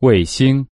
卫星。